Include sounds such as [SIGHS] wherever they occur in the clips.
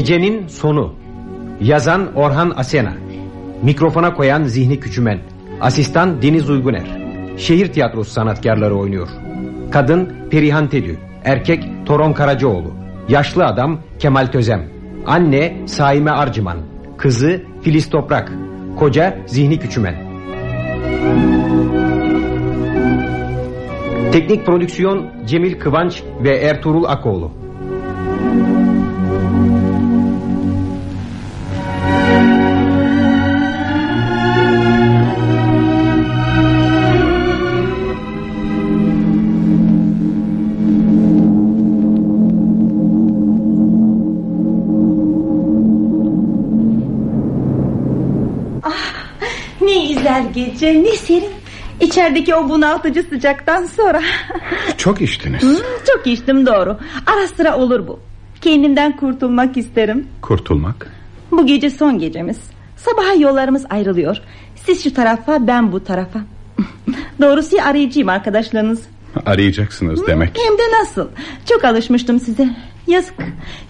Gecenin sonu. Yazan Orhan Asena. Mikrofona koyan Zihni Küçümen. Asistan Deniz Uyguner. Şehir tiyatrosu sanatkarları oynuyor. Kadın Perihan Tedü. Erkek Toron Karacaoğlu. Yaşlı adam Kemal Tözem. Anne Saime Arcıman. Kızı Filiz Toprak. Koca Zihni Küçümen. Teknik prodüksiyon Cemil Kıvanç ve Ertuğrul Akoğlu gece ne serin İçerideki o bunaltıcı sıcaktan sonra. [LAUGHS] Çok içtiniz. Hmm, Çok içtim doğru. Ara sıra olur bu. Kendimden kurtulmak isterim. Kurtulmak? Bu gece son gecemiz. Sabaha yollarımız ayrılıyor. Siz şu tarafa ben bu tarafa. [LAUGHS] Doğrusu arayacağım arkadaşlarınız? Arayacaksınız demek. Hem de nasıl? Çok alışmıştım size. Yazık.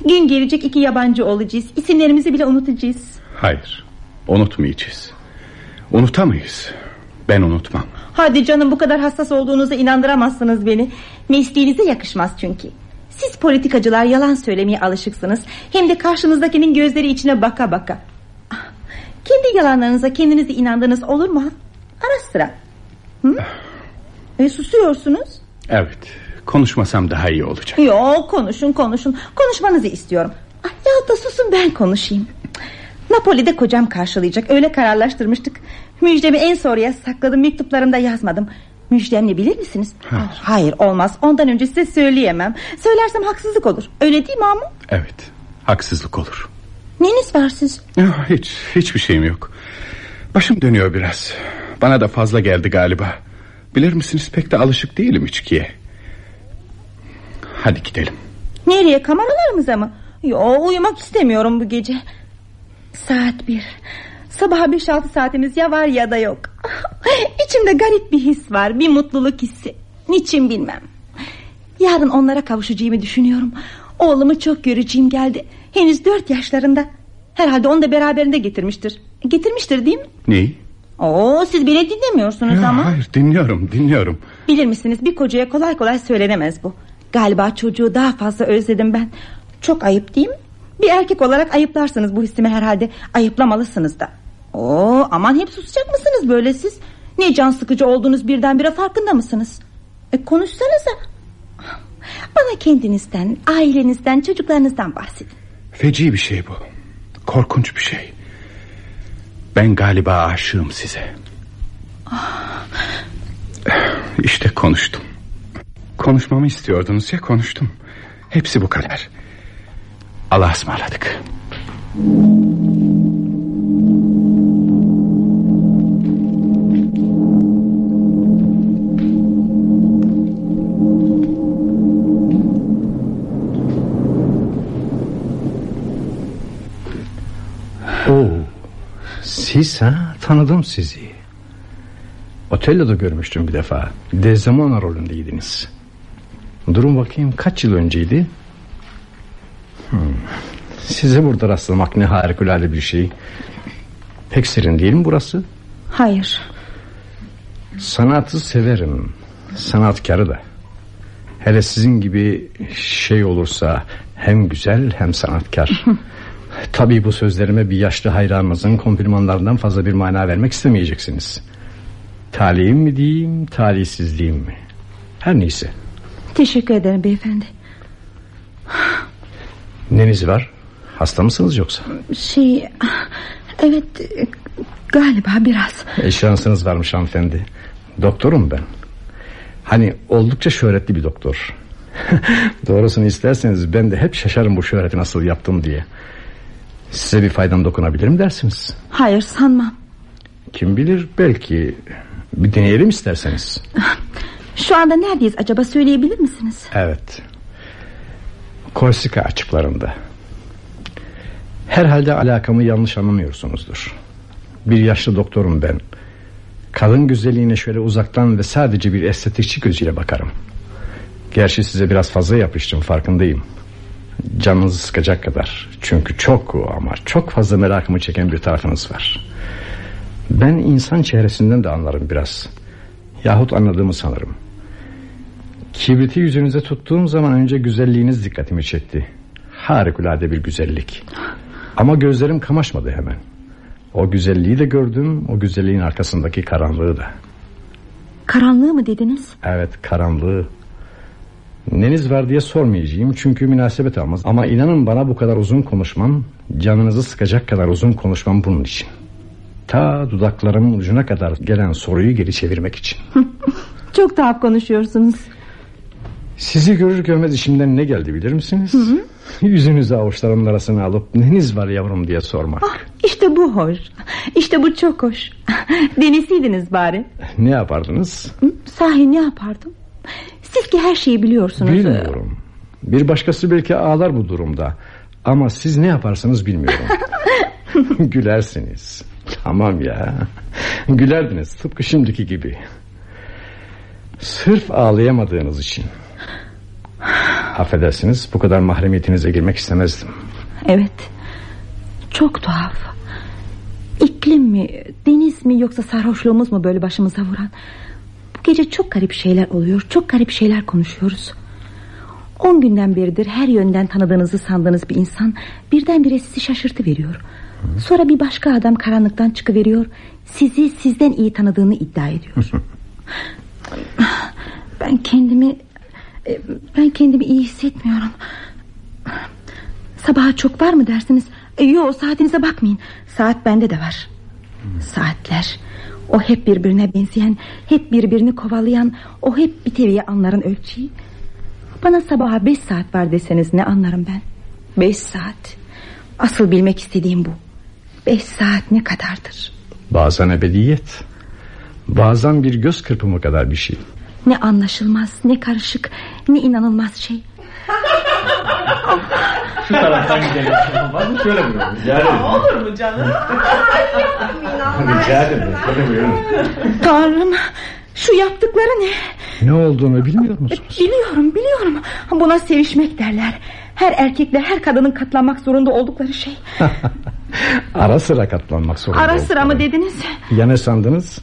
Gün gelecek iki yabancı olacağız. İsimlerimizi bile unutacağız. Hayır. Unutmayacağız Unutamayız. Ben unutmam. Hadi canım bu kadar hassas olduğunuza inandıramazsınız beni. Mesleğinize yakışmaz çünkü. Siz politikacılar yalan söylemeye alışıksınız. Hem de karşınızdakinin gözleri içine baka baka. Kendi yalanlarınıza kendinize inandığınız olur mu? Ara sıra. Hı? E, susuyorsunuz. Evet konuşmasam daha iyi olacak. Yok konuşun konuşun. Konuşmanızı istiyorum. Ah, Ya da susun ben konuşayım Napoli'de kocam karşılayacak. Öyle kararlaştırmıştık. Müjdemi en sonraya sakladım. Mektuplarımda yazmadım. Müjdem ne bilir misiniz? Hayır. Hayır olmaz. Ondan önce size söyleyemem. Söylersem haksızlık olur. Öyle değil mi ama? Evet haksızlık olur. Neniz var siz? Hiç hiçbir şeyim yok. Başım dönüyor biraz. Bana da fazla geldi galiba. Bilir misiniz pek de alışık değilim içkiye. Hadi gidelim. Nereye kameralarımıza mı? Yo uyumak istemiyorum bu gece Saat bir. Sabaha beş altı saatimiz ya var ya da yok. [LAUGHS] İçimde garip bir his var Bir mutluluk hissi. Niçin bilmem. Yarın onlara kavuşacağımı düşünüyorum. Oğlumu çok göreceğim geldi. Henüz dört yaşlarında. Herhalde onu da beraberinde getirmiştir. Getirmiştir değil mi? Neyi? Oo, siz beni dinlemiyorsunuz ya, ama. Hayır dinliyorum dinliyorum. Bilir misiniz bir kocaya kolay kolay söylenemez bu. Galiba çocuğu daha fazla özledim ben. Çok ayıp değil mi? Bir erkek olarak ayıplarsınız bu hissimi herhalde. Ayıplamalısınız da. Oo, Aman hep susacak mısınız böyle siz? Ne can sıkıcı olduğunuz birdenbire farkında mısınız? E, Konuşsanıza. Bana kendinizden Ailenizden çocuklarınızdan bahsedin. Feci bir şey bu. Korkunç bir şey. Ben galiba aşığım size. İşte konuştum. Konuşmamı istiyordunuz ya konuştum. Hepsi bu kadar Allah'a ısmarladık Oo, siz ha tanıdım sizi. Otello'da görmüştüm bir defa. Desdemona rolündeydiniz. Durun bakayım kaç yıl önceydi? Hmm. Size burada rastlamak ne harikulade bir şey. Pek serin değil mi burası? Hayır. Sanatı severim. Sanatkarı da. Hele sizin gibi şey olursa hem güzel hem sanatkar. [LAUGHS] Tabii bu sözlerime bir yaşlı hayranınızın komplimanlarından fazla bir mana vermek istemeyeceksiniz. Talihim mi diyeyim, talihsizliğim mi? Her neyse. Teşekkür ederim beyefendi. Neniz var? Hasta mısınız yoksa? Şey, evet galiba biraz. E, şansınız varmış hanımefendi. Doktorum ben. Hani oldukça şöhretli bir doktor. [LAUGHS] Doğrusunu isterseniz ben de hep şaşarım bu şöhreti nasıl yaptım diye. Size bir faydam dokunabilir mi dersiniz? Hayır sanmam. Kim bilir belki bir deneyelim isterseniz. Şu anda neredeyiz acaba söyleyebilir misiniz? Evet. Korsika açıklarında. Herhalde alakamı yanlış anlamıyorsunuzdur. Bir yaşlı doktorum ben. Kadın güzelliğine şöyle uzaktan ve sadece bir estetikçi gözüyle bakarım. Gerçi size biraz fazla yapıştım farkındayım. Canınızı sıkacak kadar. Çünkü çok ama çok fazla merakımı çeken bir tarafınız var. Ben insan çehresinden de anlarım biraz. Yahut anladığımı sanırım. Kibriti yüzünüze tuttuğum zaman önce güzelliğiniz dikkatimi çekti. Harikulade bir güzellik. Ama gözlerim kamaşmadı hemen. O güzelliği de gördüm, o güzelliğin arkasındaki karanlığı da. Karanlığı mı dediniz? Evet, karanlığı. Neniz var diye sormayacağım çünkü münasebet almaz. Ama inanın bana bu kadar uzun konuşmam, canınızı sıkacak kadar uzun konuşmam bunun için. Ta dudaklarımın ucuna kadar gelen soruyu geri çevirmek için. [LAUGHS] Çok tuhaf konuşuyorsunuz. Sizi görür görmez işimden ne geldi bilir misiniz? Hı hı. [LAUGHS] Yüzünüzü avuçlarımın arasına alıp neniz var yavrum diye sormak. Ah, işte bu hoş. İşte bu çok hoş. [LAUGHS] Denesiydiniz bari. Ne yapardınız? Sahi ne yapardım? Siz ki her şeyi biliyorsunuz. Bilmiyorum. Bir başkası belki ağlar bu durumda. Ama siz ne yaparsanız bilmiyorum. [LAUGHS] Gülersiniz. Tamam ya. Gülerdiniz tıpkı şimdiki gibi. Sırf ağlayamadığınız için. Affedersiniz bu kadar mahremiyetinize girmek istemezdim. Evet. Çok tuhaf. İklim mi, deniz mi yoksa sarhoşluğumuz mu böyle başımıza vuran? Bu gece çok garip şeyler oluyor. Çok garip şeyler konuşuyoruz. On günden beridir her yönden tanıdığınızı sandığınız bir insan birdenbire sizi şaşırtı veriyor. Sonra bir başka adam karanlıktan çıkıveriyor. Sizi sizden iyi tanıdığını iddia ediyor. [LAUGHS] ben kendimi ben kendimi iyi hissetmiyorum. Sabaha çok var mı dersiniz? E, yok saatinize bakmayın. Saat bende de var. Saatler. O hep birbirine benzeyen, hep birbirini kovalayan, o hep biteviye anların ölçeği. Bana sabaha beş saat var deseniz ne anlarım ben? Beş saat. Asıl bilmek istediğim bu. Beş saat ne kadardır? Bazen ebediyet. Bazen bir göz kırpımı kadar bir şey. Ne anlaşılmaz, ne karışık, ne inanılmaz şey. Şu taraftan gidelim. Bakın şöyle buyurun. Rica ederim. Olur mu canım? Rica ederim. Şöyle buyurun. Tanrım şu yaptıkları ne? Ne olduğunu bilmiyor musunuz? Biliyorum biliyorum. Buna sevişmek derler. Her erkekle her kadının katlanmak zorunda oldukları şey. [LAUGHS] Ara sıra katlanmak zorunda Ara sıra mı dediniz? Ya ne sandınız?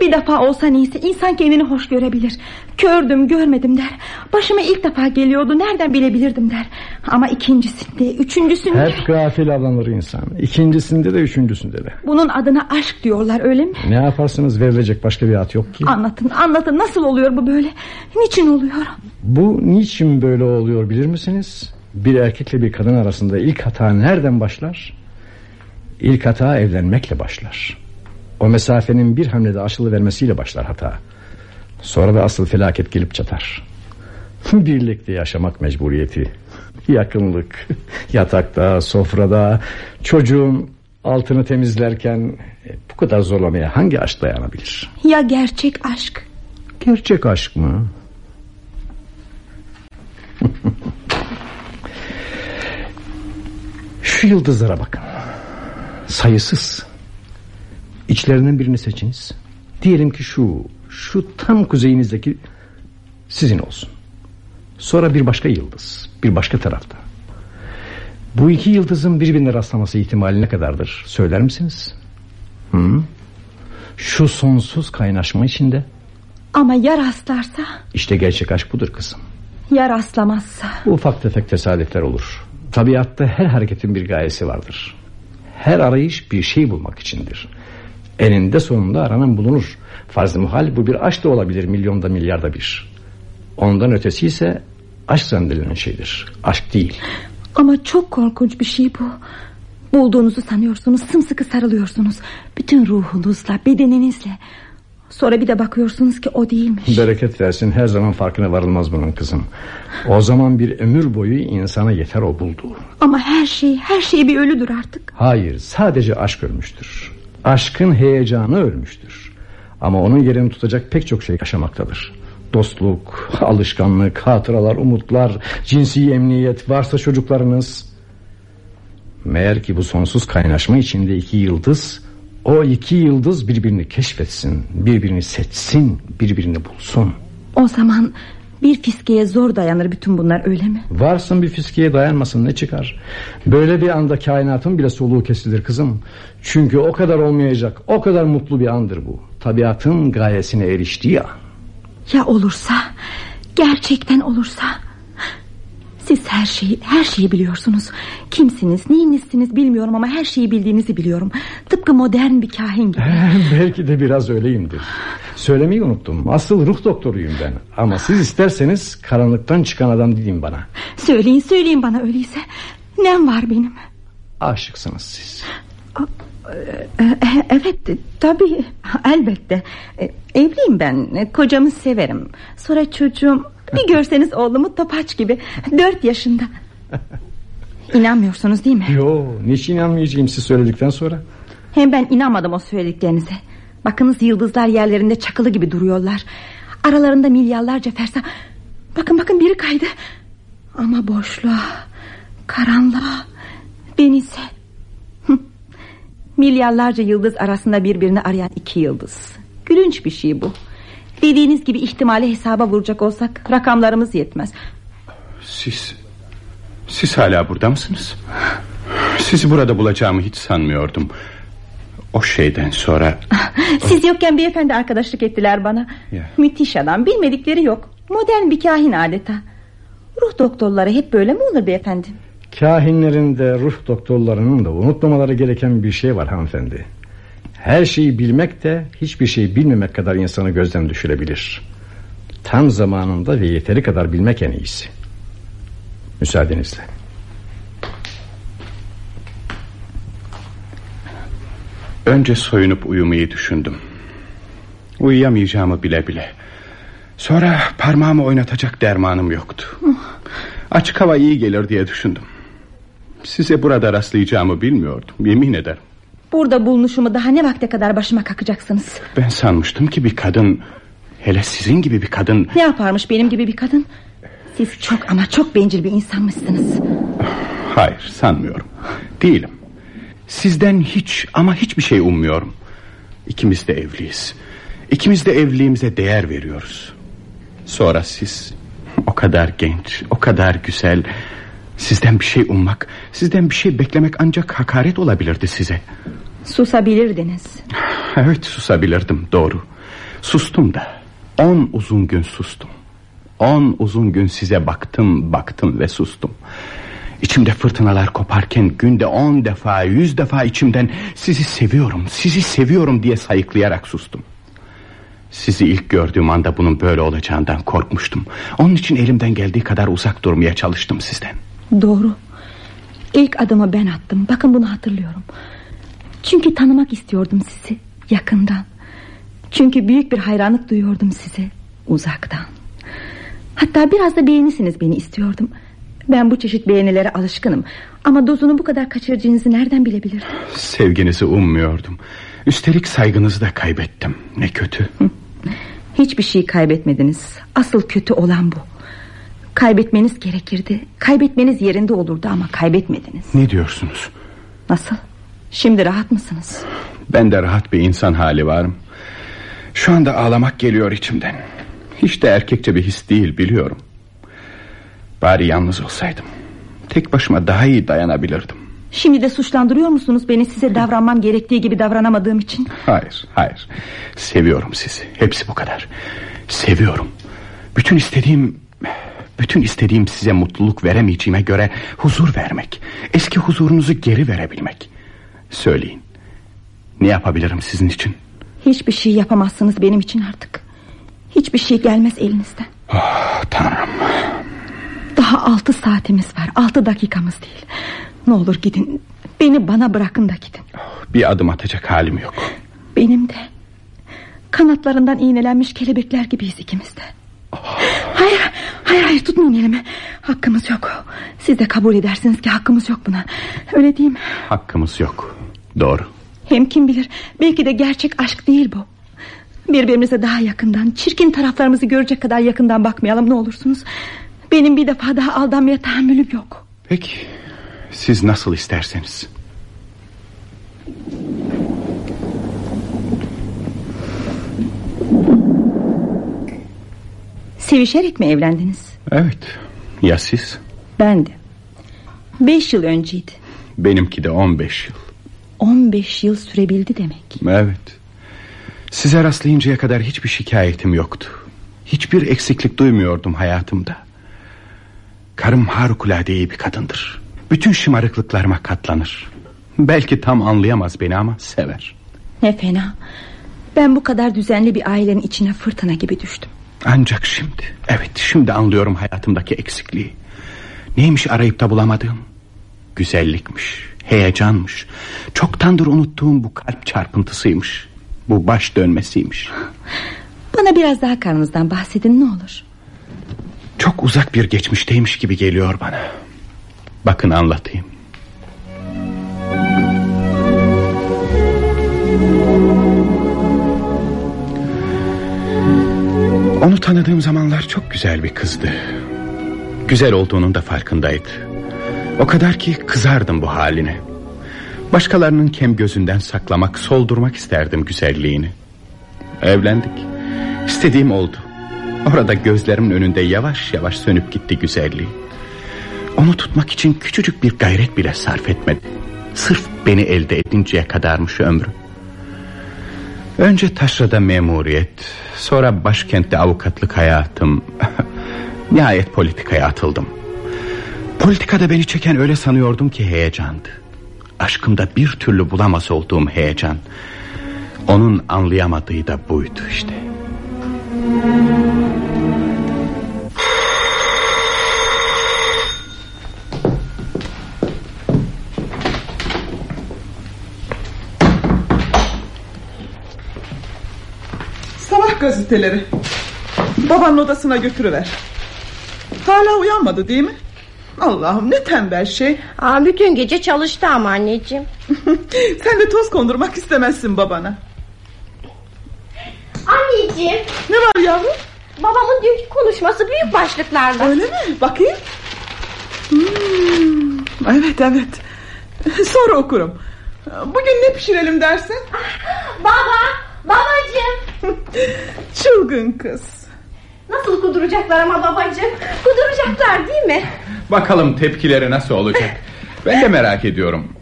Bir defa olsa neyse insan kendini hoş görebilir. Kördüm görmedim der. Başıma ilk defa geliyordu nereden bilebilirdim der. Ama ikincisinde üçüncüsünde... Hep gafil avlanır insan. İkincisinde de üçüncüsünde de. Bunun adına aşk diyorlar öyle mi? Ne yaparsınız verilecek başka bir at yok ki. Anlatın anlatın nasıl oluyor bu böyle? Niçin oluyor? Bu niçin böyle oluyor bilir misiniz? Bir erkekle bir kadın arasında ilk hata nereden başlar? İlk hata evlenmekle başlar. O mesafenin bir hamlede aşılı vermesiyle başlar hata. Sonra da asıl felaket gelip çatar. [LAUGHS] Birlikte yaşamak mecburiyeti. Yakınlık, [LAUGHS] yatakta, sofrada, çocuğun altını temizlerken e, bu kadar zorlamaya hangi aşk dayanabilir? Ya gerçek aşk? Gerçek aşk mı? [LAUGHS] Şu yıldızlara bakın. Sayısız. İçlerinden birini seçiniz. Diyelim ki şu, şu tam kuzeyinizdeki sizin olsun. Sonra bir başka yıldız, bir başka tarafta. Bu iki yıldızın birbirine rastlaması ihtimali ne kadardır? Söyler misiniz? Hı? Şu sonsuz kaynaşma içinde. Ama ya rastlarsa? İşte gerçek aşk budur kızım. Ya rastlamazsa? Ufak tefek tesadüfler olur. Tabiatta her hareketin bir gayesi vardır. Her arayış bir şey bulmak içindir. Eninde sonunda aranan bulunur. Farz-ı muhal bu bir aşk da olabilir milyonda milyarda bir. Ondan ötesi ise aşk zannedilen şeydir. Aşk değil. Ama çok korkunç bir şey bu. Bulduğunuzu sanıyorsunuz sımsıkı sarılıyorsunuz. Bütün ruhunuzla bedeninizle. Sonra bir de bakıyorsunuz ki o değilmiş. Bereket versin her zaman farkına varılmaz bunun kızım. O zaman bir ömür boyu insana yeter o bulduğu. Ama her şey her şey bir ölüdür artık. Hayır sadece aşk ölmüştür. Aşkın heyecanı ölmüştür. Ama onun yerini tutacak pek çok şey yaşamaktadır. Dostluk, alışkanlık, hatıralar, umutlar, cinsi emniyet, varsa çocuklarınız. Meğer ki bu sonsuz kaynaşma içinde iki yıldız, o iki yıldız birbirini keşfetsin, birbirini seçsin, birbirini bulsun. O zaman Bir fiskeye zor dayanır bütün bunlar öyle mi? Varsın bir fiskeye dayanmasın ne çıkar? Böyle bir anda kainatın bile soluğu kesilir kızım. Çünkü o kadar olmayacak, o kadar mutlu bir andır bu. Tabiatın gayesine eriştiği an. Ya olursa, gerçekten olursa... Siz her şeyi, her şeyi biliyorsunuz. Kimsiniz, neyinizsiniz bilmiyorum ama her şeyi bildiğinizi biliyorum. Tıpkı modern bir kahin gibi. [LAUGHS] Belki de biraz öyleyimdir. Söylemeyi unuttum. Asıl ruh doktoruyum ben. Ama siz isterseniz karanlıktan çıkan adam deyin bana. Söyleyin, söyleyin bana öyleyse. Nem var benim. Aşıksınız siz. E, Evet, tabii, elbette. E, Evliyim ben, e, kocamı severim. Sonra çocuğum, bir görseniz oğlumu topaç gibi. Dört yaşında. İnanmıyorsunuz değil mi? Yo, niçin inanmayacağım siz söyledikten sonra? Hem ben inanmadım o söylediklerinize. Bakınız yıldızlar yerlerinde çakılı gibi duruyorlar. Aralarında milyarlarca fersa. Bakın bakın biri kaydı. Ama boşluğa, karanlığa, denize. Milyarlarca yıldız arasında birbirini arayan iki yıldız. Gülünç bir şey bu. Dediğiniz gibi ihtimali hesaba vuracak olsak rakamlarımız yetmez. Siz Siz hala burada mısınız? Sizi burada bulacağımı hiç sanmıyordum O şeyden sonra [LAUGHS] Siz yokken beyefendi arkadaşlık ettiler bana Ya. Müthiş adam bilmedikleri yok Modern bir kahin adeta Ruh doktorları hep böyle mi olur beyefendi Kahinlerin de ruh doktorlarının da unutmamaları gereken bir şey var hanımefendi. Her şeyi bilmek de hiçbir şey bilmemek kadar insanı gözden düşürebilir. Tam zamanında ve yeteri kadar bilmek en iyisi. Müsaadenizle. Önce soyunup uyumayı düşündüm Uyuyamayacağımı bile bile Sonra parmağımı oynatacak dermanım yoktu Açık hava iyi gelir diye düşündüm Size burada rastlayacağımı bilmiyordum Yemin ederim Burada bulunuşumu daha ne vakte kadar başıma kakacaksınız? Ben sanmıştım ki bir kadın Hele sizin gibi bir kadın. Ne yaparmış benim gibi bir kadın? Siz çok ama çok bencil bir insanmışsınız. Hayır sanmıyorum. Değilim. Sizden hiç ama hiçbir şey ummuyorum. İkimiz de evliyiz. İkimiz de evliliğimize değer veriyoruz. Sonra siz O kadar genç O kadar güzel Sizden bir şey ummak Sizden bir şey beklemek ancak hakaret olabilirdi size Susabilirdiniz [SIGHS] Evet susabilirdim doğru Sustum da On uzun gün sustum On uzun gün size baktım baktım ve sustum İçimde fırtınalar koparken günde on defa yüz defa içimden sizi seviyorum sizi seviyorum diye sayıklayarak sustum. Sizi ilk gördüğüm anda bunun böyle olacağından korkmuştum. Onun için elimden geldiği kadar uzak durmaya çalıştım sizden. Doğru. İlk adımı ben attım. Bakın bunu hatırlıyorum. Çünkü tanımak istiyordum sizi Yakından. Çünkü büyük bir hayranlık duyuyordum size Uzaktan. Hatta biraz da beğenisiniz beni istiyordum. Ben bu çeşit beğenilere alışkınım. Ama dozunu bu kadar kaçıracağınızı nereden bilebilirdim Sevginizi ummuyordum. Üstelik saygınızı da kaybettim. Ne kötü. Hiçbir şey kaybetmediniz. Asıl kötü olan bu Kaybetmeniz gerekirdi Kaybetmeniz yerinde olurdu ama kaybetmediniz Ne diyorsunuz? Nasıl Şimdi rahat mısınız Ben de rahat bir insan hali varım. Şu anda ağlamak geliyor içimden. Hiç de erkekçe bir his değil biliyorum. Bari yalnız olsaydım. Tek başıma daha iyi dayanabilirdim. Şimdi de suçlandırıyor musunuz beni size davranmam gerektiği gibi davranamadığım için Hayır, hayır. Seviyorum sizi. Hepsi bu kadar. Seviyorum. Bütün istediğim... Bütün istediğim size mutluluk veremeyeceğime göre huzur vermek. Eski huzurunuzu geri verebilmek. Söyleyin. Ne yapabilirim sizin için? Hiçbir şey yapamazsınız benim için artık Hiçbir şey gelmez elinizden Oh, Tanrım. Daha altı saatimiz var Altı dakikamız değil Ne olur gidin Beni bana bırakın da gidin Bir adım atacak halim yok. Benim de Kanatlarından iğnelenmiş kelebekler gibiyiz ikimiz de Hayır Hayır hayır tutmayın elimi Hakkımız yok Siz de kabul edersiniz ki hakkımız yok buna Öyle değil mi Hakkımız yok. Doğru. Hem kim bilir belki de gerçek aşk değil bu Birbirimize daha yakından Çirkin taraflarımızı görecek kadar yakından bakmayalım ne olursunuz Benim bir defa daha aldanmaya tahammülüm yok Peki. Siz nasıl isterseniz. Sevişerek mi evlendiniz? Evet. Ya siz? Ben de. Beş yıl önceydi. Benimki de 15 yıl. 15 yıl sürebildi demek. Evet. Size rastlayıncaya kadar hiçbir şikayetim yoktu. Hiçbir eksiklik duymuyordum hayatımda. Karım harikulade iyi bir kadındır. Bütün şımarıklıklarıma katlanır. Belki tam anlayamaz beni ama sever. Ne fena. Ben bu kadar düzenli bir ailenin içine fırtına gibi düştüm. Ancak şimdi, evet şimdi anlıyorum hayatımdaki eksikliği. Neymiş arayıp da bulamadığım? Güzellikmiş, heyecanmış. Çoktandır unuttuğum bu kalp çarpıntısıymış. Bu baş dönmesiymiş. Bana biraz daha karnınızdan bahsedin ne olur. Çok uzak bir geçmişteymiş gibi geliyor bana. Bakın anlatayım. Onu tanıdığım zamanlar çok güzel bir kızdı. Güzel olduğunun da farkındaydı. O kadar ki kızardım bu haline. Başkalarının kem gözünden saklamak, soldurmak isterdim güzelliğini. Evlendik. İstediğim oldu. Orada gözlerimin önünde yavaş yavaş sönüp gitti güzelliği. Onu tutmak için küçücük bir gayret bile sarf etmedi. Sırf beni elde edinceye kadarmış ömrü. Önce taşrada memuriyet, sonra başkentte avukatlık hayatım. [LAUGHS] Nihayet politikaya atıldım. Politikada beni çeken öyle sanıyordum ki heyecandı. Aşkımda bir türlü bulamaz olduğum heyecan. Onun anlayamadığı da buydu işte. Gazeteleri. Babanın odasına götürüver. Hala uyanmadı değil mi? Allah'ım ne tembel şey. Aa, bütün gece çalıştı ama anneciğim. [LAUGHS] Sen de toz kondurmak istemezsin babana. Anneciğim Ne var yavrum? babamın dünkü konuşması büyük başlıklarda. Öyle mi? Bakayım. Hmm, evet evet. Sonra okurum. Bugün ne pişirelim dersin? Baba babacığım. [LAUGHS] Çılgın kız. Nasıl kuduracaklar ama babacığım. Kuduracaklar değil mi? Bakalım tepkileri nasıl olacak. Ben de merak ediyorum.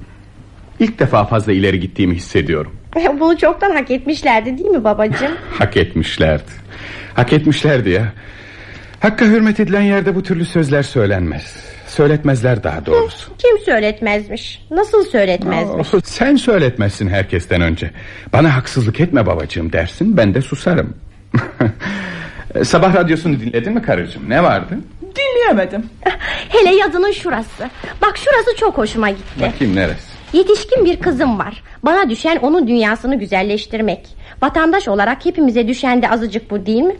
İlk defa fazla ileri gittiğimi hissediyorum. Bunu çoktan hak etmişlerdi değil mi babacığım? [LAUGHS] Hak etmişlerdi. Hak etmişlerdi ya. Hakka hürmet edilen yerde bu türlü sözler söylenmez. Söyletmezler daha doğrusu. Kim söyletmezmiş? Nasıl söyletmezmiş? Oh, sen söyletmezsin herkesten önce. Bana haksızlık etme babacığım dersin ben de susarım. [LAUGHS] Sabah radyosunu dinledin mi karıcığım? Ne vardı? Dinleyemedim. [LAUGHS] Hele yazının şurası. Bak şurası çok hoşuma gitti. Bakayım neresi? Yetişkin bir kızım var. Bana düşen onun dünyasını güzelleştirmek. Vatandaş olarak hepimize düşen de azıcık bu değil mi?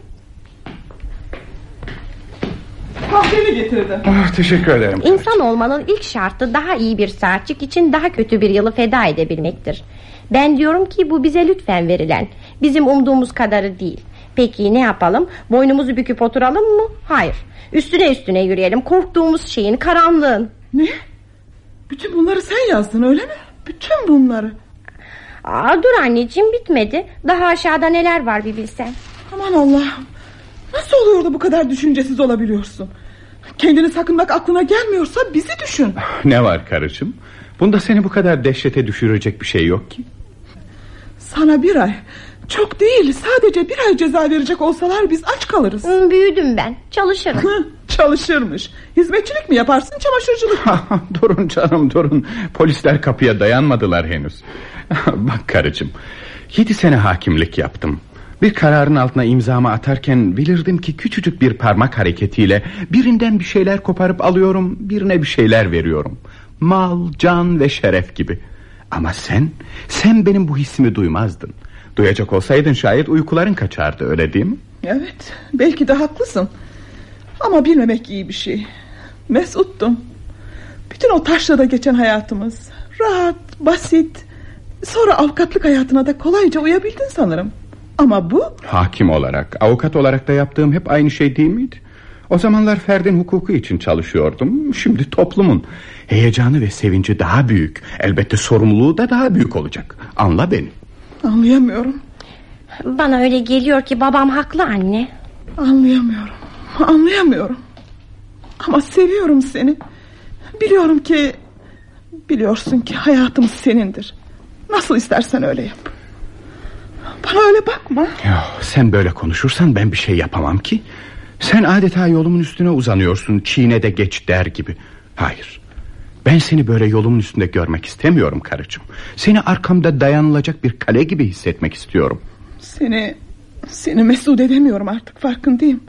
Kahveni getirdim. Ah, teşekkür ederim. İnsan olmanın ilk şartı daha iyi bir saatçik için daha kötü bir yılı feda edebilmektir. Ben diyorum ki bu bize lütfen verilen. Bizim umduğumuz kadarı değil. Peki ne yapalım? Boynumuzu büküp oturalım mı? Hayır. Üstüne üstüne yürüyelim. Korktuğumuz şeyin, karanlığın. Ne? Bütün bunları sen yazdın öyle mi? Bütün bunları. Aa, dur anneciğim bitmedi. Daha aşağıda neler var bir bilsen. Aman Allah'ım. Nasıl oluyor da bu kadar düşüncesiz olabiliyorsun? Kendini sakınmak aklına gelmiyorsa bizi düşün. Ne var karıcığım? Bunda seni bu kadar dehşete düşürecek bir şey yok ki. Sana bir ay çok değil sadece bir ay ceza verecek olsalar biz aç kalırız. Hı, büyüdüm ben. Çalışırım. Çalışırmış. Hizmetçilik mi yaparsın çamaşırcılık mı? [LAUGHS] durun canım durun. Polisler kapıya dayanmadılar henüz. [LAUGHS] Bak karıcığım. Yedi sene hakimlik yaptım. Bir kararın altına imzamı atarken bilirdim ki küçücük bir parmak hareketiyle birinden bir şeyler koparıp alıyorum, birine bir şeyler veriyorum. Mal, can ve şeref gibi. Ama sen, sen benim bu hissimi duymazdın. Duyacak olsaydın şayet uykuların kaçardı öyle değil mi? Evet belki de haklısın. Ama bilmemek iyi bir şey. Mesuttum. Bütün o taşrada geçen hayatımız. Rahat, basit. Sonra avukatlık hayatına da kolayca uyabildin sanırım. Ama bu Hakim olarak, avukat olarak da yaptığım hep aynı şey değil miydi? O zamanlar ferdin hukuku için çalışıyordum. Şimdi toplumun heyecanı ve sevinci daha büyük. Elbette sorumluluğu da daha büyük olacak. Anla beni. anlayamıyorum. Bana öyle geliyor ki babam haklı anne. Anlayamıyorum. Anlayamıyorum. Ama seviyorum seni. Biliyorum ki... Biliyorsun ki hayatım senindir. Nasıl istersen öyle yap. Bana öyle bakma. Ya, sen böyle konuşursan ben bir şey yapamam ki. Sen adeta yolumun üstüne uzanıyorsun. Çiğne de geç der gibi. Hayır. Ben seni böyle yolumun üstünde görmek istemiyorum karıcığım. Seni arkamda dayanılacak bir kale gibi hissetmek istiyorum. Seni seni mesut edemiyorum artık farkındayım.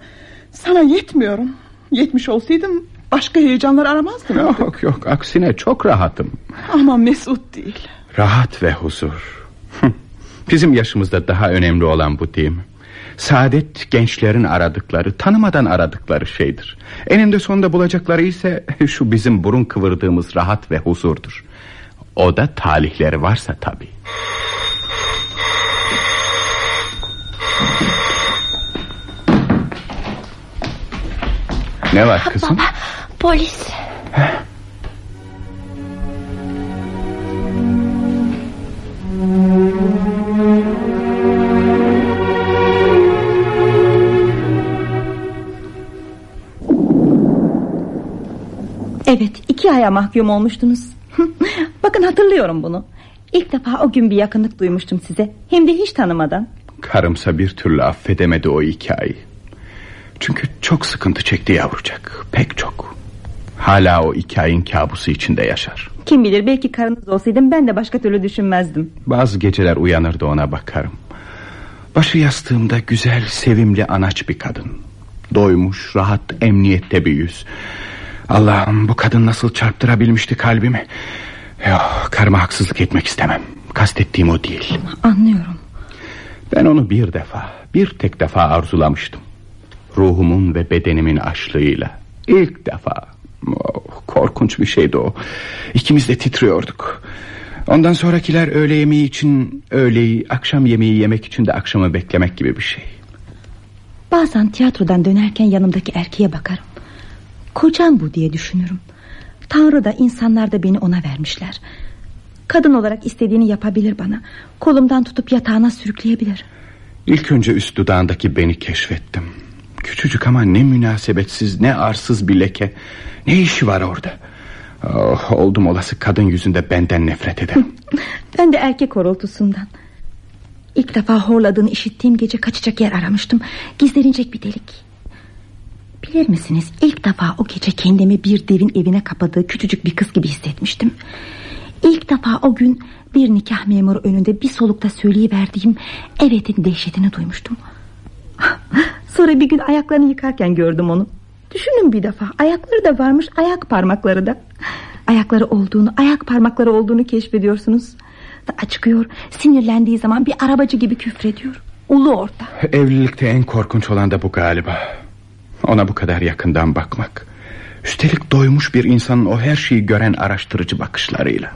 Sana yetmiyorum. Yetmiş olsaydım başka heyecanlar aramazdım. Yok yok aksine çok rahatım. Ama mesut değil. Rahat ve huzur. Bizim yaşımızda daha önemli olan bu değil mi? Saadet gençlerin aradıkları, tanımadan aradıkları şeydir. Eninde sonunda bulacakları ise [LAUGHS] şu bizim burun kıvırdığımız rahat ve huzurdur. O da talihleri varsa tabii. Ne var kızım? Baba, polis. Evet iki aya mahkum olmuştunuz. [LAUGHS] Bakın hatırlıyorum bunu. İlk defa o gün bir yakınlık duymuştum size. Hem de hiç tanımadan. Karımsa bir türlü affedemedi o hikayeyi. Çünkü çok sıkıntı çekti yavrucak. Pek çok. Hala o hikayenin kabusu içinde yaşar. Kim bilir belki karınız olsaydım ben de başka türlü düşünmezdim. Bazı geceler uyanır da ona bakarım. Başı yastığımda güzel sevimli anaç bir kadın. Doymuş rahat emniyette bir yüz Allah'ım bu kadın nasıl çarptırabilmişti kalbimi? Yok karıma haksızlık etmek istemem. Kastettiğim o değil. Anlıyorum. Ben onu bir defa Bir tek defa arzulamıştım. Ruhumun ve bedenimin açlığıyla. İlk defa. Oh, Korkunç bir şeydi o. İkimiz de titriyorduk. Ondan sonrakiler öğle yemeği için öğleyi Akşam yemeği yemek için de akşamı beklemek gibi bir şey. Bazen tiyatrodan dönerken yanımdaki erkeğe bakarım Kocam bu diye düşünürüm. Tanrı da insanlar da beni ona vermişler. Kadın olarak istediğini yapabilir bana. Kolumdan tutup yatağına sürükleyebilir. İlk önce üst dudağındaki beni keşfettim. Küçücük ama ne münasebetsiz ne arsız bir leke. Ne işi var orada? Oh, Oldum olası kadın yüzünde benden nefret ederim [LAUGHS] Ben de erkek horultusundan. İlk defa horladığını işittiğim gece kaçacak yer aramıştım. Gizlenecek bir delik Bilir misiniz ilk defa o gece kendimi bir devin evine kapadığı küçücük bir kız gibi hissetmiştim. İlk defa o gün bir nikah memuru önünde bir solukta söyleyiverdiğim evetin dehşetini duymuştum. [LAUGHS] Sonra bir gün ayaklarını yıkarken gördüm onu. Düşünün bir defa ayakları da varmış ayak parmakları da. Ayakları olduğunu ayak parmakları olduğunu keşfediyorsunuz. Daha çıkıyor sinirlendiği zaman bir arabacı gibi küfrediyor. Ulu orta. Evlilikte en korkunç olan da bu galiba. Ona bu kadar yakından bakmak. Üstelik doymuş bir insanın o her şeyi gören araştırıcı bakışlarıyla.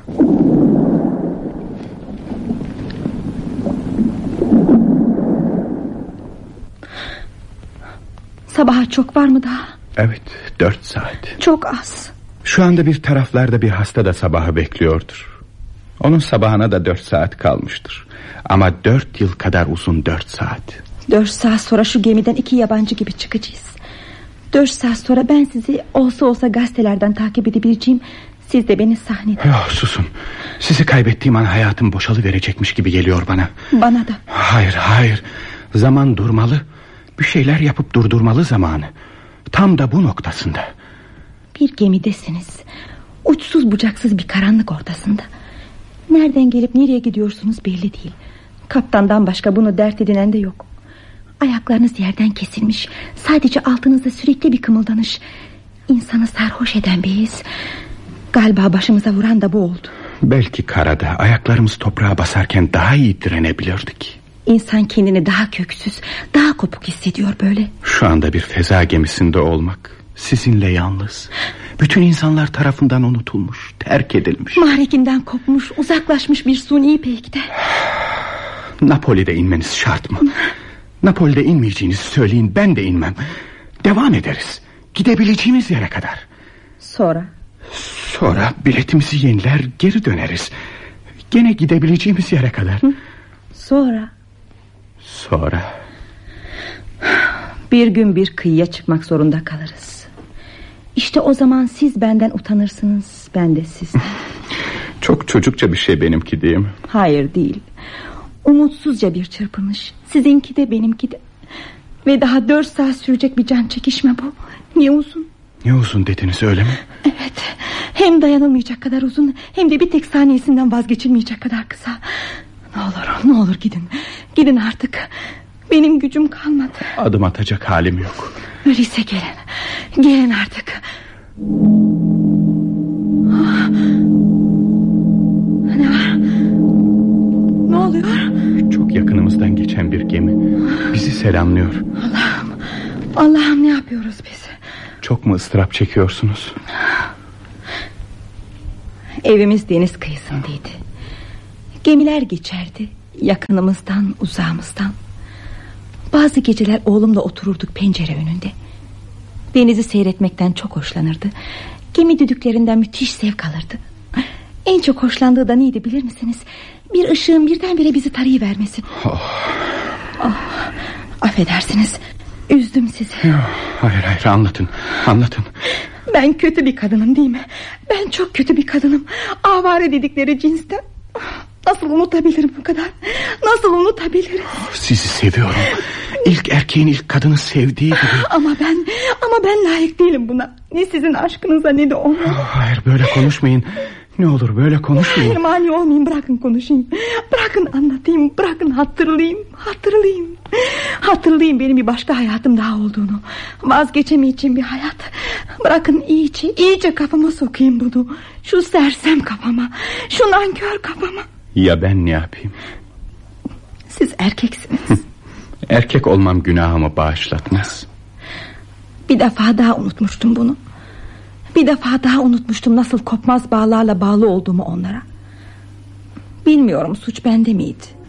Sabaha çok var mı daha? Evet dört saat. Çok az. Şu anda bir taraflarda bir hasta da sabahı bekliyordur. Onun sabahına da dört saat kalmıştır. Ama dört yıl kadar uzun dört saat. Dört saat sonra şu gemiden iki yabancı gibi çıkacağız. Dört saat sonra ben sizi olsa olsa gazetelerden takip edebileceğim. Siz de beni sahnede. Yok susun. Sizi kaybettiğim an hayatım boşalı verecekmiş gibi geliyor bana. Bana da. Hayır hayır. Zaman durmalı. Bir şeyler yapıp durdurmalı zamanı. Tam da bu noktasında. Bir gemidesiniz. Uçsuz bucaksız bir karanlık ortasında. Nereden gelip nereye gidiyorsunuz belli değil. Kaptandan başka bunu dert edinen de yok. Ayaklarınız yerden kesilmiş. Sadece altınızda sürekli bir kımıldanış. İnsanı sarhoş eden bir his. Galiba başımıza vuran da bu oldu. Belki karada ayaklarımız toprağa basarken daha iyi direnebilirdik. İnsan kendini daha köksüz, daha kopuk hissediyor böyle. Şu anda bir feza gemisinde olmak, sizinle yalnız. Bütün insanlar tarafından unutulmuş, terk edilmiş. Mahrekinden kopmuş, uzaklaşmış bir suni pekte. [SIGHS] Napoli'de inmeniz şart mı? [LAUGHS] Napoli'de inmeyeceğinizi söyleyin ben de inmem. Devam ederiz. Gidebileceğimiz yere kadar. Sonra? Sonra biletimizi yeniler geri döneriz. Gene gidebileceğimiz yere kadar. Sonra? Sonra? Bir gün bir kıyıya çıkmak zorunda kalırız. İşte o zaman siz benden utanırsınız, ben de sizden. [LAUGHS] Çok çocukça bir şey benimki mi? Hayır değil. Umutsuzca bir çırpınış. Sizinki de benimki de. Ve daha dört saat sürecek bir can çekişme bu. Niye uzun? Ne uzun dediniz öyle mi? Evet. Hem dayanılmayacak kadar uzun hem de bir tek saniyesinden vazgeçilmeyecek kadar kısa. Ne olur ne olur gidin. Gidin artık. Benim gücüm kalmadı. Adım atacak halim yok. Öyleyse gelin. Gelin artık. Yakınımızdan geçen bir gemi. Bizi selamlıyor. Allah'ım. Allah'ım ne yapıyoruz biz? Çok mu ıstırap çekiyorsunuz? Evimiz deniz kıyısındaydı. Gemiler geçerdi. Yakınımızdan, uzağımızdan. Bazı geceler oğlumla otururduk pencere önünde. Denizi seyretmekten çok hoşlanırdı. Gemi düdüklerinden müthiş zevk alırdı. En çok hoşlandığı da neydi bilir misiniz? Bir ışığın birdenbire bizi tarayıvermesi. Oh. Oh, affedersiniz. Üzdüm sizi. Hayır hayır anlatın. Anlatın. Ben kötü bir kadınım değil mi? Ben çok kötü bir kadınım. Avare dedikleri cinsten. Nasıl unutabilirim bu kadar? Nasıl unutabilirim? Sizi seviyorum. İlk erkeğin ilk kadını sevdiği gibi. Ama ben ama ben layık değilim buna. Ne sizin aşkınıza ne de onun. Hayır böyle konuşmayın. Ne olur böyle konuşmayın. Hayır mani olmayın bırakın konuşayım. Bırakın anlatayım. Bırakın hatırlayayım. Hatırlayayım. Hatırlayayım benim bir başka hayatım daha olduğunu. Vazgeçemeyeceğim bir hayat. Bırakın iyice iyice kafama sokayım bunu. Şu sersem kafama. Şu nankör kafama. Ya ben ne yapayım? Siz erkeksiniz. Erkek olmam günahımı bağışlatmaz. Bir defa daha unutmuştum bunu. Bir defa daha unutmuştum nasıl kopmaz bağlarla bağlı olduğumu onlara. Bilmiyorum suç bende miydi?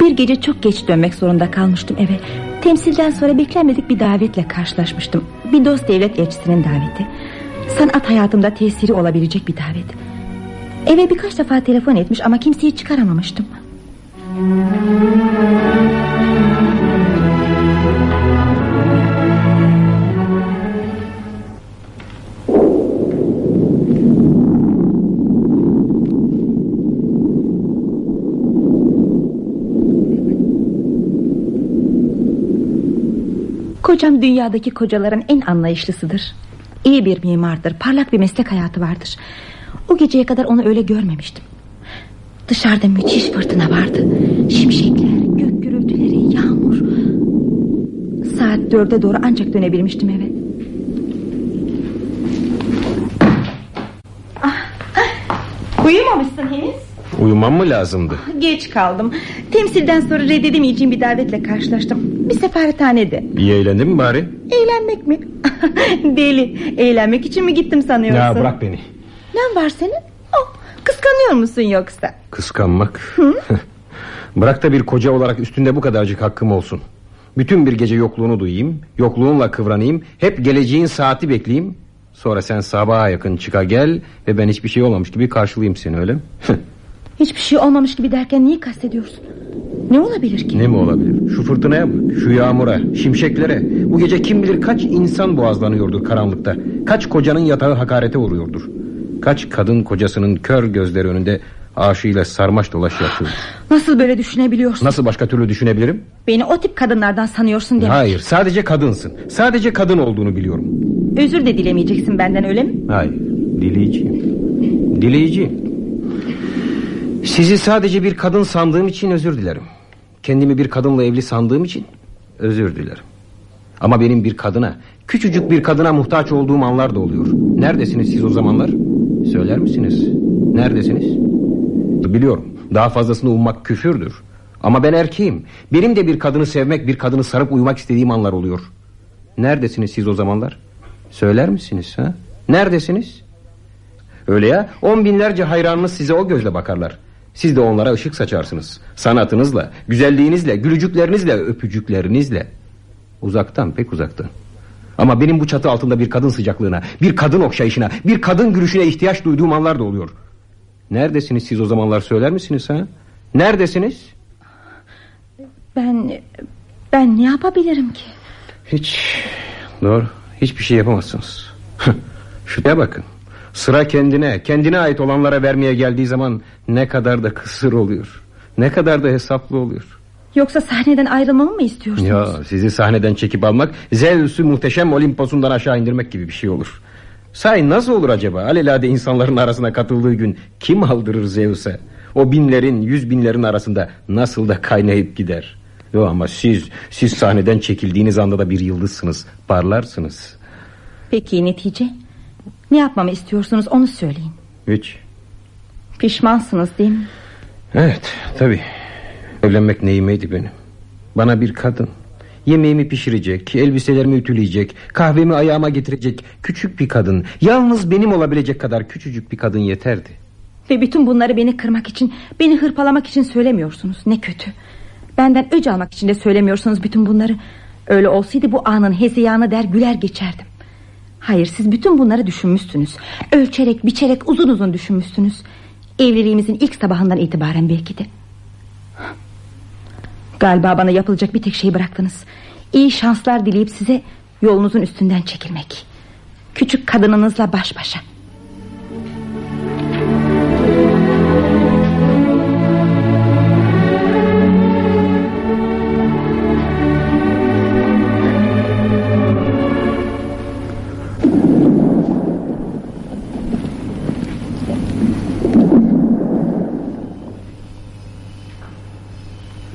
Bir gece çok geç dönmek zorunda kalmıştım eve. Temsilden sonra beklenmedik bir davetle karşılaşmıştım. Bir dost devlet elçisinin daveti. Sanat hayatımda tesiri olabilecek bir davet. Eve birkaç defa telefon etmiş ama kimseyi çıkaramamıştım. Kocam dünyadaki kocaların en anlayışlısıdır. İyi bir mimardır, parlak bir meslek hayatı vardır. O geceye kadar onu öyle görmemiştim. Dışarıda müthiş fırtına vardı. Şimşekler, gök gürültüleri, yağmur. Saat dörde doğru ancak dönebilmiştim eve. Ah, ah, uyumamışsın henüz. Uyumam mı lazımdı? Geç kaldım. Temsilden sonra reddedemeyeceğim bir davetle karşılaştım. Bir sefarethanede. İyi eğlendin mi bari? Eğlenmek mi? [LAUGHS] Deli. Eğlenmek için mi gittim sanıyorsun? Ya bırak beni. Ne var senin? Oh, kıskanıyor musun yoksa? Kıskanmak. [LAUGHS] bırak da bir koca olarak üstünde bu kadarcık hakkım olsun. Bütün bir gece yokluğunu duyayım. Yokluğunla kıvranayım. Hep geleceğin saati bekleyeyim. Sonra sen sabaha yakın çıka gel ve ben hiçbir şey olmamış gibi karşılayayım seni öyle mi? [LAUGHS] Hiçbir şey olmamış gibi derken niye kastediyorsun? Ne olabilir ki? Ne mi olabilir? Şu fırtınaya bak, şu yağmura, şimşeklere. Bu gece kim bilir kaç insan boğazlanıyordur karanlıkta. Kaç kocanın yatağı hakarete uğruyordur. Kaç kadın kocasının kör gözleri önünde aşığıyla sarmaş dolaş yapıyordur. Nasıl böyle düşünebiliyorsun? Nasıl başka türlü düşünebilirim? Beni o tip kadınlardan sanıyorsun demek. Hayır, sadece kadınsın. Sadece kadın olduğunu biliyorum. Özür de dilemeyeceksin benden öyle mi? Hayır, dileyiciyim. Dileyiciyim. Sizi sadece bir kadın sandığım için özür dilerim. Kendimi bir kadınla evli sandığım için özür dilerim. Ama benim bir kadına, küçücük bir kadına muhtaç olduğum anlar da oluyor. Neredesiniz siz o zamanlar? Söyler misiniz? Neredesiniz? Biliyorum. Daha fazlasını ummak küfürdür. Ama ben erkeğim. Benim de bir kadını sevmek, bir kadını sarıp uyumak istediğim anlar oluyor. Neredesiniz siz o zamanlar? Söyler misiniz? Ha? Neredesiniz? Öyle ya on binlerce hayranınız size o gözle bakarlar. Siz de onlara ışık saçarsınız. Sanatınızla, güzelliğinizle, gülücüklerinizle, öpücüklerinizle. Uzaktan pek uzaktan. Ama benim bu çatı altında bir kadın sıcaklığına, bir kadın okşayışına, bir kadın gülüşüne ihtiyaç duyduğum anlar da oluyor. Neredesiniz siz o zamanlar söyler misiniz ha? Neredesiniz? Ben ben ne yapabilirim ki? Hiç doğru hiçbir şey yapamazsınız. Şuraya bakın. Sıra kendine, kendine ait olanlara vermeye geldiği zaman ne kadar da kısır oluyor. Ne kadar da hesaplı oluyor. Yoksa sahneden ayrılmamı mı istiyorsunuz? Ya sizi sahneden çekip almak Zeus'u muhteşem Olimpos'undan aşağı indirmek gibi bir şey olur. Say nasıl olur acaba? Alelade insanların arasına katıldığı gün kim aldırır Zeus'a? O binlerin, yüz binlerin arasında nasıl da kaynayıp gider. Yo ama siz, siz sahneden çekildiğiniz anda da bir yıldızsınız. Parlarsınız. Peki netice? Ne yapmamı istiyorsunuz onu söyleyin. Hiç. Pişmansınız değil mi? Evet tabi. Evlenmek neyimeydi benim. Bana bir kadın. Yemeğimi pişirecek, elbiselerimi ütüleyecek, kahvemi ayağıma getirecek küçük bir kadın. Yalnız benim olabilecek kadar küçücük bir kadın yeterdi. Ve bütün bunları beni kırmak için, beni hırpalamak için söylemiyorsunuz. Ne kötü. Benden öc almak için de söylemiyorsunuz bütün bunları. Öyle olsaydı bu anın hezeyanı der güler geçerdim. Hayır siz bütün bunları düşünmüşsünüz. Ölçerek, biçerek uzun uzun düşünmüşsünüz. Evliliğimizin ilk sabahından itibaren belki de. Galiba bana yapılacak bir tek şey bıraktınız. İyi şanslar dileyip size yolunuzun üstünden çekilmek. Küçük kadınınızla baş başa.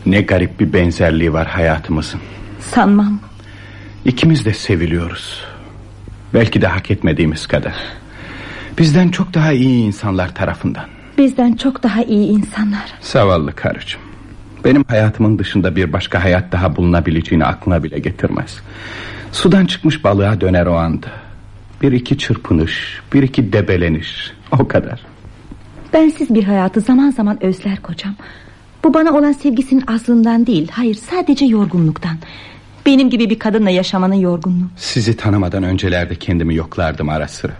Ne garip bir benzerliği var hayatımızın. Sanmam. İkimiz de seviliyoruz. Belki de hak etmediğimiz kadar. Bizden çok daha iyi insanlar tarafından. Bizden çok daha iyi insanlar. Zavallı karıcığım. Benim hayatımın dışında bir başka hayat daha bulunabileceğini aklına bile getirmez. Sudan çıkmış balığa döner o anda. Bir iki çırpınış, bir iki debeleniş. O kadar. Bensiz bir hayatı zaman zaman özler kocam. Bu bana olan sevgisinin azlığından değil Hayır sadece yorgunluktan. Benim gibi bir kadınla yaşamanın yorgunluğu. Sizi tanımadan öncelerde kendimi yoklardım ara sıra.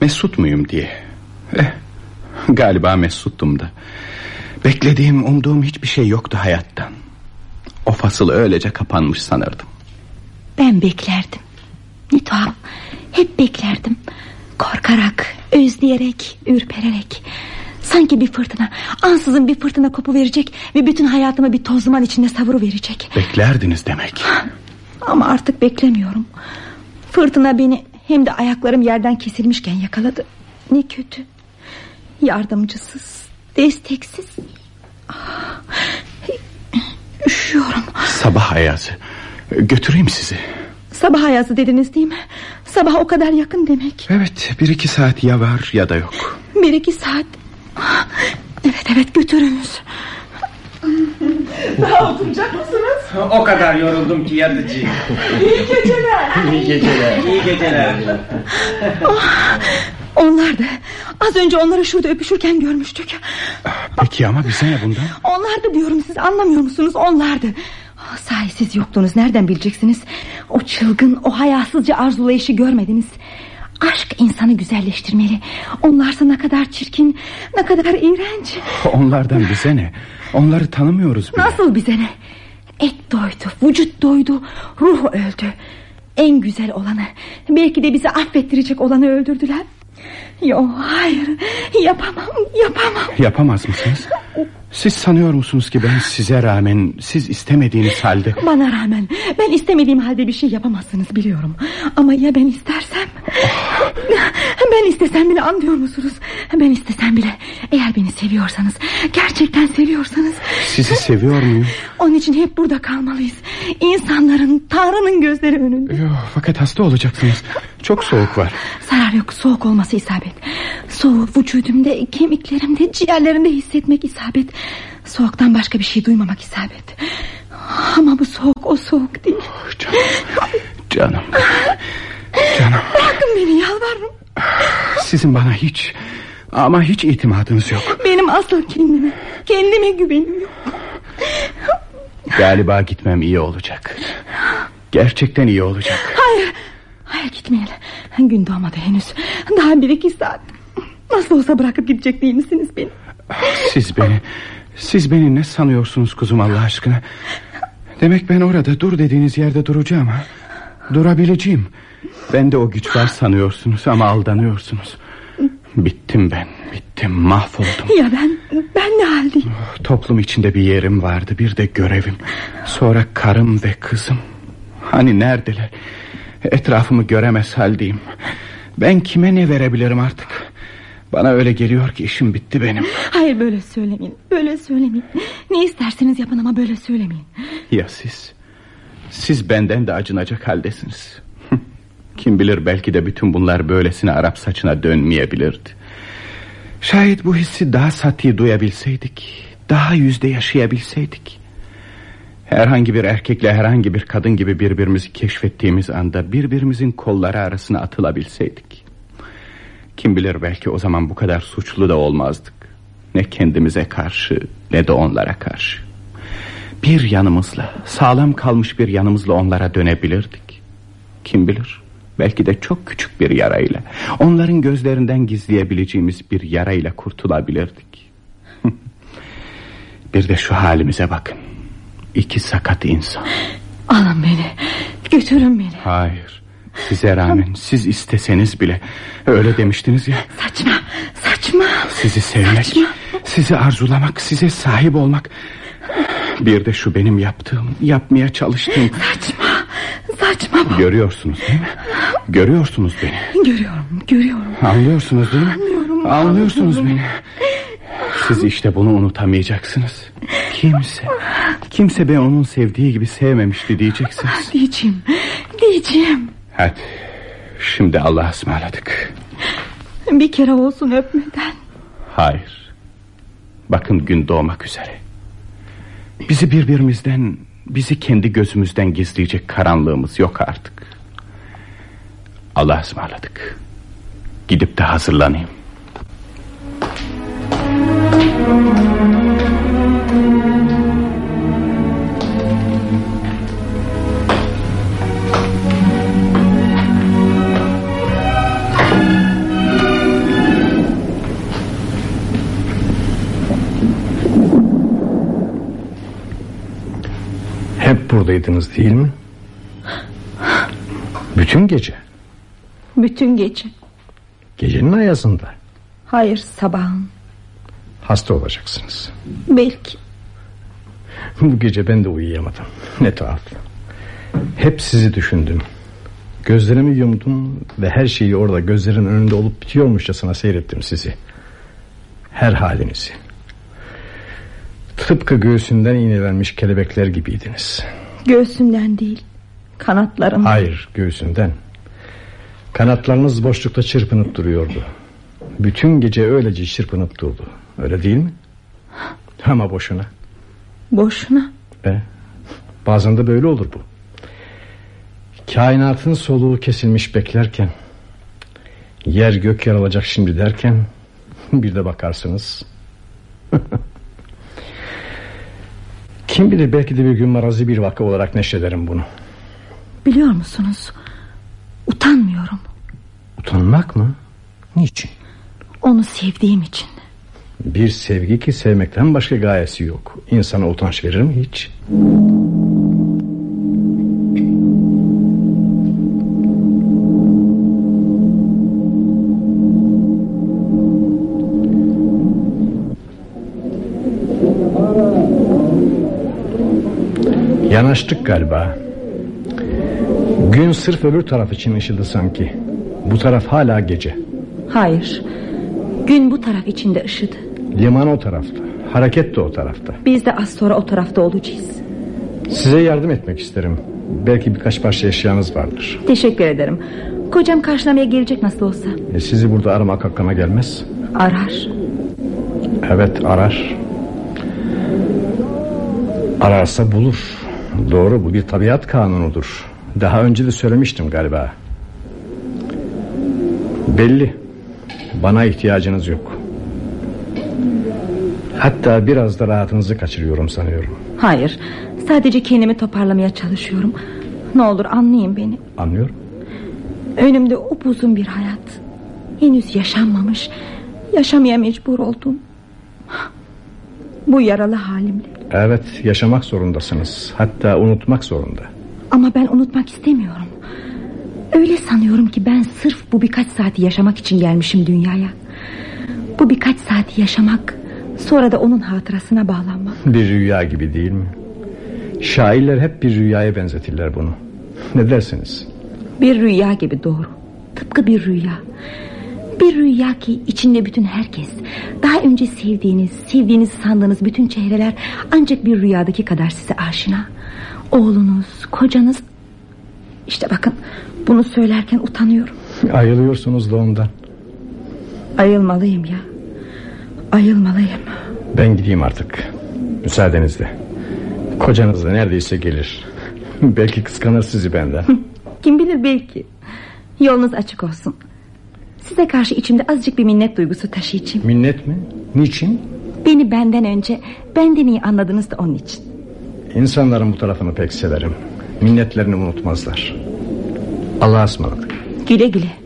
Mesut muyum diye. Eh, Galiba mesuttum da. Beklediğim umduğum hiçbir şey yoktu hayattan. O fasıl öylece kapanmış sanırdım. Ben beklerdim. Ne tuhaf. Hep beklerdim. Korkarak, özleyerek, ürpererek Sanki bir fırtına Ansızın bir fırtına kopu verecek Ve bütün hayatımı bir toz duman içinde savuru verecek. Beklerdiniz demek. Ama artık beklemiyorum. Fırtına beni hem de ayaklarım yerden kesilmişken yakaladı. Ne kötü. Yardımcısız Desteksiz. Ah, Üşüyorum. Sabah ayazı Götüreyim sizi. Sabah ayazı dediniz değil mi? Sabah o kadar yakın demek. Evet bir iki saat ya var ya da yok. Bir iki saat Evet evet götürünüz [LAUGHS] Daha oturacak mısınız? O kadar yoruldum ki yatıcı. İyi geceler. İyi geceler. İyi geceler. oh, Onlar da az önce onları şurada öpüşürken görmüştük Peki ama bize ne bundan? Onlardı diyorum siz anlamıyor musunuz onlardı oh, Sahi siz yoktunuz nereden bileceksiniz O çılgın o hayasızca arzulayışı görmediniz Aşk insanı güzelleştirmeli. Onlarsa ne kadar çirkin Ne kadar iğrenç. Onlardan bize ne? Onları tanımıyoruz bile. Nasıl bize ne? Et doydu vücut doydu Ruh öldü. En güzel olanı Belki de bizi affettirecek olanı öldürdüler Yok hayır. Yapamam yapamam. Yapamaz mısınız? Siz sanıyor musunuz ki ben size rağmen Siz istemediğiniz halde Bana rağmen ben istemediğim halde bir şey yapamazsınız biliyorum. Ama ya ben istersem? Ben istesem bile anlıyor musunuz? Ben istesem bile Eğer beni seviyorsanız Gerçekten seviyorsanız Sizi seviyor muyum? Onun için hep burada kalmalıyız. İnsanların Tanrı'nın gözleri önünde. Yok, Fakat hasta olacaksınız. Çok soğuk var. Zarar yok soğuk olması isabet Soğuğu vücudumda kemiklerimde ciğerlerimde hissetmek isabet. Soğuktan başka bir şey duymamak isabet. Ama bu soğuk o soğuk değil. Canım Canım Canım. Bırakın beni yalvarırım. Sizin bana hiç Ama hiç itimadınız yok. Benim asıl kendime Kendime güvenim yok. Galiba gitmem iyi olacak. Gerçekten iyi olacak. Hayır Hayır gitmeyin Gün doğmadı henüz. Daha bir iki saat. Nasıl olsa bırakıp gidecek değil misiniz beni? Siz beni Siz beni ne sanıyorsunuz kuzum Allah aşkına? Demek ben orada dur dediğiniz yerde duracağım ha? Durabileceğim. Ben de o güç var sanıyorsunuz ama aldanıyorsunuz. Bittim ben bittim mahvoldum. Ya ben ben ne haldeyim? Toplum içinde bir yerim vardı bir de görevim. Sonra karım ve kızım. Hani neredeler Etrafımı göremez haldeyim. Ben kime ne verebilirim artık? Bana öyle geliyor ki işim bitti benim. Hayır böyle söylemeyin Böyle söylemeyin. Ne isterseniz yapın ama böyle söylemeyin. Ya siz Siz benden de acınacak haldesiniz. [LAUGHS] Kim bilir belki de bütün bunlar böylesine Arap saçına dönmeyebilirdi. Şayet bu hissi daha sati duyabilseydik Daha yüzde yaşayabilseydik Herhangi bir erkekle herhangi bir kadın gibi birbirimizi keşfettiğimiz anda birbirimizin kolları arasına atılabilseydik. Kim bilir belki o zaman bu kadar suçlu da olmazdık. Ne kendimize karşı ne de onlara karşı. Bir yanımızla sağlam kalmış bir yanımızla onlara dönebilirdik. Kim bilir belki de çok küçük bir yarayla onların gözlerinden gizleyebileceğimiz bir yarayla kurtulabilirdik. [LAUGHS] bir de şu halimize bakın. İki sakat insan. Alın beni götürün beni Hayır. Size rağmen siz isteseniz bile öyle demiştiniz ya. Saçma saçma Sizi sevmek, Saçma. sizi arzulamak, size sahip olmak. Bir de şu benim yaptığım, yapmaya çalıştığım. Saçma saçma bu Görüyorsunuz değil mi? Görüyorsunuz beni. Görüyorum görüyorum Anlıyorsunuz değil mi? Anlıyorum, Anlıyorsunuz anlıyorum. beni. Siz işte bunu unutamayacaksınız. Kimse, kimse beni onun sevdiği gibi sevmemişti diyeceksiniz. Diyeceğim diyeceğim Hadi, şimdi Allah'a ısmarladık. Bir kere olsun öpmeden Hayır. Bakın gün doğmak üzere. Bizi birbirimizden, bizi kendi gözümüzden gizleyecek karanlığımız yok artık. Allah'a ısmarladık. Gidip de hazırlanayım. Hep buradaydınız değil mi? Bütün gece. Bütün gece Gecenin ayazında. Hayır sabahın Hasta olacaksınız. Belki Bu gece ben de uyuyamadım. Ne tuhaf. Hep sizi düşündüm. Gözlerimi yumdum ve her şeyi orada gözlerin önünde olup bitiyormuşçasına seyrettim sizi. Her halinizi. Tıpkı göğsünden iğnelenmiş kelebekler gibiydiniz. Göğsümden değil Kanatlarım Hayır göğsünden. Kanatlarınız boşlukta çırpınıp duruyordu. Bütün gece öylece çırpınıp durdu. Öyle değil mi? Ama boşuna. Boşuna E, bazen de böyle olur bu. Kainatın soluğu kesilmiş beklerken yer gök yaralacak şimdi derken [LAUGHS] bir de bakarsınız. [LAUGHS] Kim bilir belki de bir gün marazi bir vaka olarak neşrederim bunu. Biliyor musunuz Utanmıyorum Utanmak mı? Niçin? Onu sevdiğim için Bir sevgi ki sevmekten başka gayesi yok. İnsana utanç verir mi hiç? Yanaştık galiba. Gün sırf öbür taraf için ışıldı sanki. Bu taraf hala gece. Hayır Gün bu taraf içinde ışıdı Liman o tarafta. Hareket de o tarafta. Biz de az sonra o tarafta olacağız Size yardım etmek isterim. Belki birkaç parça eşyanız vardır. Teşekkür ederim Kocam karşılamaya gelecek nasıl olsa E, sizi burada aramak aklıma gelmez. Arar Evet arar. Ararsa bulur. Doğru bu bir tabiat kanunudur. Daha önce de söylemiştim galiba. Belli. Bana ihtiyacınız yok. Hatta biraz da rahatınızı kaçırıyorum sanıyorum. Hayır sadece kendimi toparlamaya çalışıyorum Ne olur anlayın beni Anlıyorum. Önümde upuzun bir hayat. Henüz yaşanmamış. Yaşamaya mecbur oldum. Bu yaralı halimle. Evet yaşamak zorundasınız. Hatta unutmak zorunda. Ama ben unutmak istemiyorum. Öyle sanıyorum ki ben sırf bu birkaç saati yaşamak için gelmişim dünyaya. Bu birkaç saati yaşamak sonra da onun hatırasına bağlanmak. Bir rüya gibi değil mi? Şairler hep bir rüyaya benzetirler bunu. Ne dersiniz? Bir rüya gibi doğru. Tıpkı bir rüya. Bir rüya ki içinde bütün herkes Daha önce sevdiğiniz Sevdiğiniz sandığınız bütün çehreler Ancak bir rüyadaki kadar size aşina. Oğlunuz, kocanız İşte bakın Bunu söylerken utanıyorum. Ayılıyorsunuz da ondan. Ayılmalıyım ya. Ayılmalıyım. Ben gideyim artık. Müsaadenizle. Kocanız da neredeyse gelir. [LAUGHS] Belki kıskanır sizi benden. Kim bilir belki. Yolunuz açık olsun Size karşı içimde azıcık bir minnet duygusu taşıyacağım. Minnet mi? Niçin? Beni benden önce Benden iyi anladınız da onun için. İnsanların bu tarafını pek severim. Minnetlerini unutmazlar. Allah'a ısmarladık. Güle güle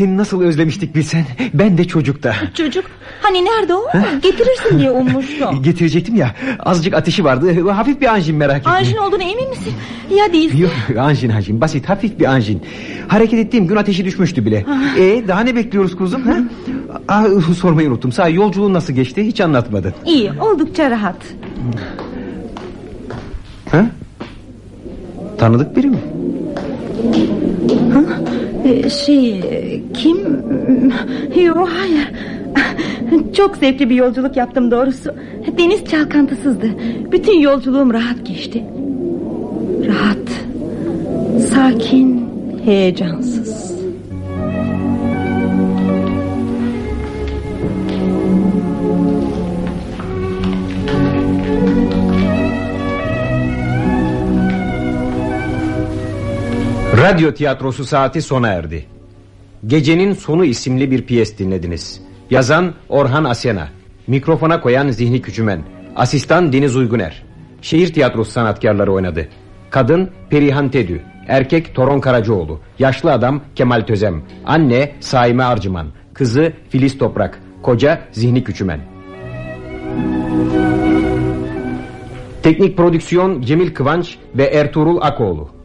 Seni nasıl özlemiştik bilsen Ben de çocukta. Çocuk? Hani nerede o? Getirirsin diye ummuştum [LAUGHS] Getirecektim ya. Azıcık ateşi vardı. Hafif bir anjin merak etme Anjin olduğunu emin misin? Ya değilse? Yok anjin anjin. Basit hafif bir anjin. Hareket ettiğim gün ateşi düşmüştü bile. E daha ne bekliyoruz kuzum ha? Aa, Sormayı unuttum. Sağ yolculuğun nasıl geçti? Hiç anlatmadın. İyi oldukça rahat. Ha? Tanıdık biri mi? Ha? Ee, Şey kim? Yok hayır. Çok zevkli bir yolculuk yaptım doğrusu. Deniz çalkantısızdı. Bütün yolculuğum rahat geçti. Rahat Sakin Heyecansız Radyo tiyatrosu saati sona erdi. Gecenin Sonu isimli bir piyes dinlediniz. Yazan Orhan Asena. Mikrofona koyan Zihni Küçümen. Asistan Deniz Uyguner. Şehir tiyatrosu sanatkarları oynadı. Kadın Perihan Tedü. Erkek Toron Karacaoğlu. Yaşlı adam Kemal Tözem. Anne Saime Arcıman. Kızı Filiz Toprak. Koca Zihni Küçümen. Teknik prodüksiyon Cemil Kıvanç ve Ertuğrul Akoğlu.